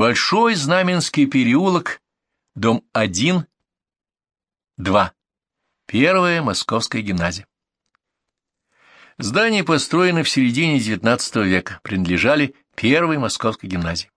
Большой Знаменский переулок, дом 1, 2. Первая Московская гимназия. Здания построены в середине XIX века, принадлежали первой Московской гимназии.